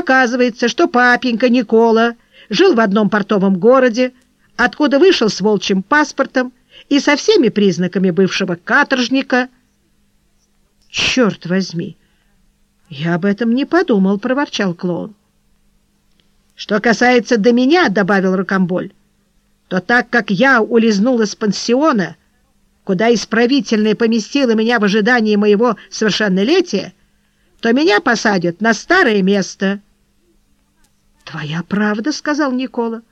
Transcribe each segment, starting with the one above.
Оказывается, что папенька Никола жил в одном портовом городе, откуда вышел с волчьим паспортом и со всеми признаками бывшего каторжника. «Черт возьми! Я об этом не подумал», — проворчал клоун. «Что касается до меня», — добавил Рокомболь, то так как я улизнул из пансиона, куда исправительная поместила меня в ожидании моего совершеннолетия, то меня посадят на старое место». «Твоя правда», — сказал Никола.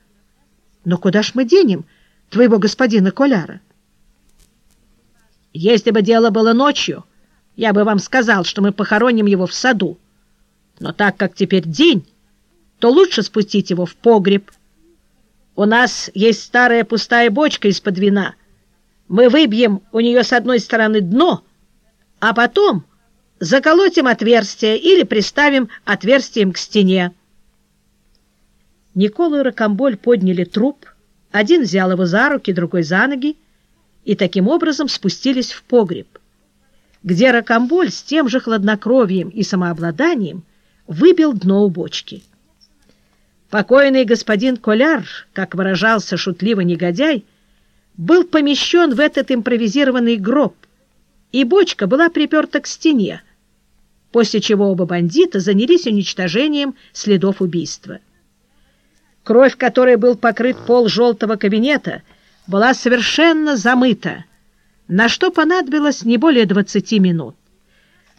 «Но куда ж мы денем твоего господина Коляра?» «Если бы дело было ночью, я бы вам сказал, что мы похороним его в саду. Но так как теперь день, то лучше спустить его в погреб». У нас есть старая пустая бочка из-под вина. Мы выбьем у нее с одной стороны дно, а потом заколотим отверстие или приставим отверстием к стене. Никола и Рокомболь подняли труп, один взял его за руки, другой за ноги, и таким образом спустились в погреб, где Рокомболь с тем же хладнокровием и самообладанием выбил дно у бочки. Покойный господин Коляр, как выражался шутливо негодяй, был помещен в этот импровизированный гроб, и бочка была приперта к стене, после чего оба бандита занялись уничтожением следов убийства. Кровь, которой был покрыт пол желтого кабинета, была совершенно замыта, на что понадобилось не более 20 минут.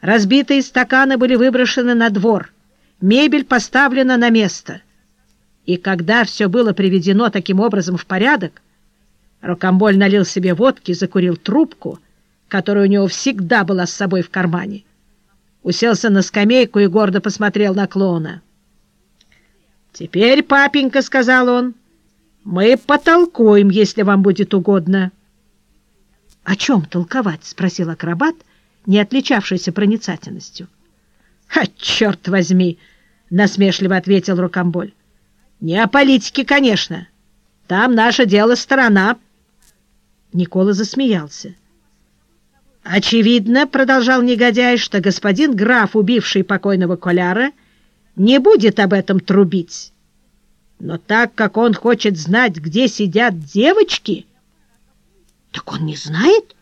Разбитые стаканы были выброшены на двор, мебель поставлена на место — и когда все было приведено таким образом в порядок, Рокомболь налил себе водки, закурил трубку, которая у него всегда была с собой в кармане, уселся на скамейку и гордо посмотрел на клоуна. «Теперь, папенька, — сказал он, — мы потолкуем, если вам будет угодно». «О чем толковать?» — спросил акробат, не отличавшийся проницательностью. «А, черт возьми!» — насмешливо ответил Рокомболь. Не о политике, конечно. Там наше дело сторона. Никола засмеялся. «Очевидно, — продолжал негодяй, — что господин граф, убивший покойного Коляра, не будет об этом трубить. Но так как он хочет знать, где сидят девочки...» «Так он не знает?»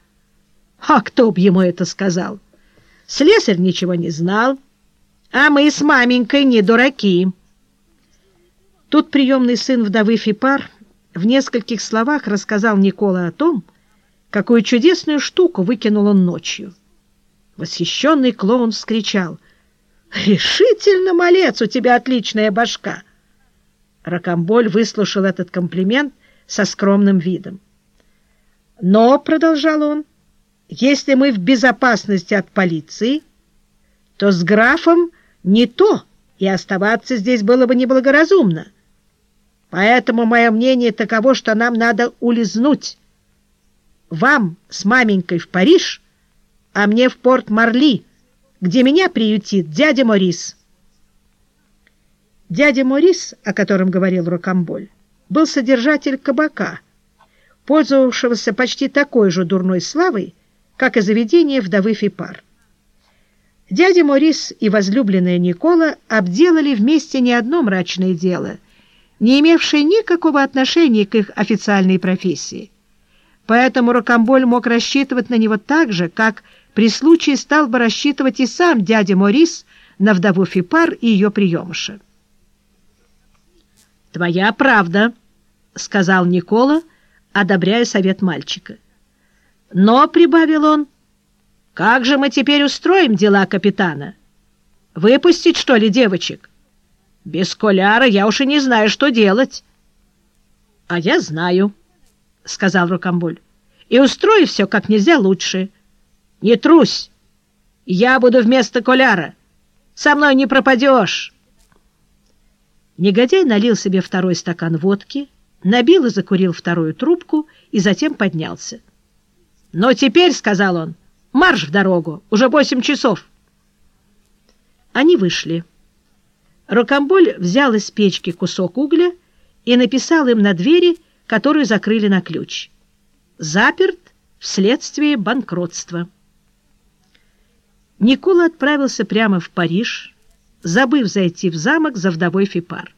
«А кто б ему это сказал?» «Слесарь ничего не знал, а мы с маменькой не дураки». Тут приемный сын вдовы Фипар в нескольких словах рассказал Никола о том, какую чудесную штуку выкинул он ночью. Восхищенный клоун вскричал «Решительно, малец, у тебя отличная башка!» Ракамболь выслушал этот комплимент со скромным видом. «Но, — продолжал он, — если мы в безопасности от полиции, то с графом не то, и оставаться здесь было бы неблагоразумно». Поэтому мое мнение таково, что нам надо улизнуть. Вам с маменькой в Париж, а мне в порт Марли, где меня приютит дядя Морис. Дядя Морис, о котором говорил Рокамболь, был содержатель кабака, пользовавшегося почти такой же дурной славой, как и заведение вдовы Фипар. Дядя Морис и возлюбленная Никола обделали вместе не одно мрачное дело — не имевший никакого отношения к их официальной профессии. Поэтому Рокамболь мог рассчитывать на него так же, как при случае стал бы рассчитывать и сам дядя Морис на вдову Фипар и ее приемыша. «Твоя правда», — сказал Никола, одобряя совет мальчика. «Но», — прибавил он, — «как же мы теперь устроим дела капитана? Выпустить, что ли, девочек?» Без Коляра я уж и не знаю, что делать. — А я знаю, — сказал Рокомболь, — и устрою все как нельзя лучше. Не трусь, я буду вместо Коляра. Со мной не пропадешь. Негодяй налил себе второй стакан водки, набил и закурил вторую трубку и затем поднялся. — Но теперь, — сказал он, — марш в дорогу, уже восемь часов. Они вышли. Рокомболь взял из печки кусок угля и написал им на двери, которую закрыли на ключ. Заперт вследствие банкротства. Никола отправился прямо в Париж, забыв зайти в замок за вдовой Фипар.